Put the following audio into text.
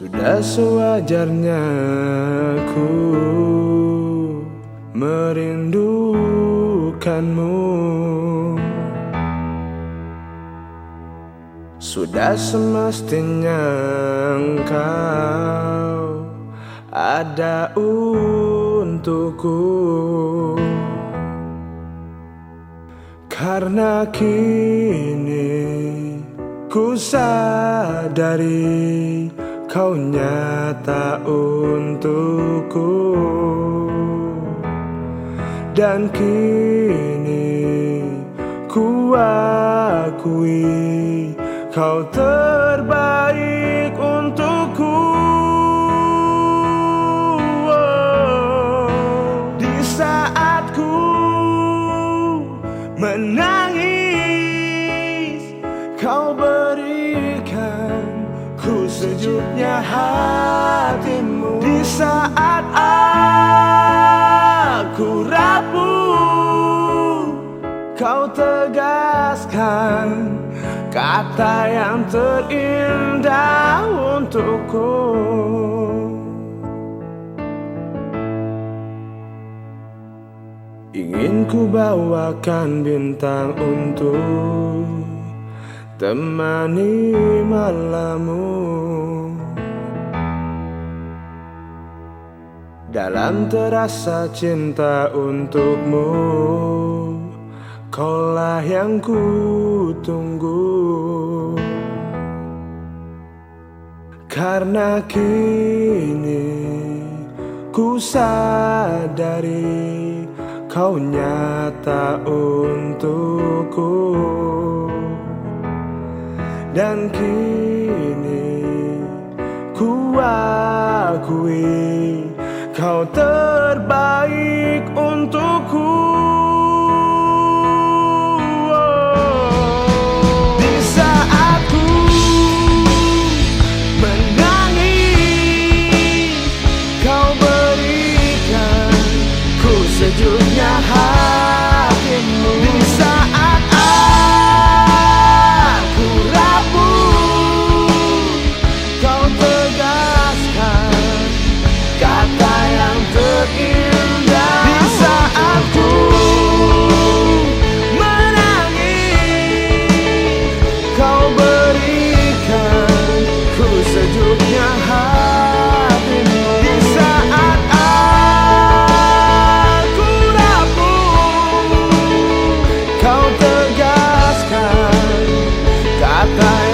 Sudah sewajarnya ku merindukanmu. Sudah semestinya engkau ada untukku. Karena kini ku sadari kau nyata untukku. Dan kini ku akui kau terbaik sejuknya hatimu Di saat aku rapuh Kau tegaskan kata yang terindah untukku. Ingin ku bawakan bintang untuk temani malammu. Dalam terasa cinta untukmu Kaulah yang ku tunggu. Karena kini ku sadari Kau nyata untukku Dan kini ku akui Kau untukku kau tegaskan kata